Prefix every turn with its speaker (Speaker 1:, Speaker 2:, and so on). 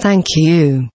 Speaker 1: Thank you.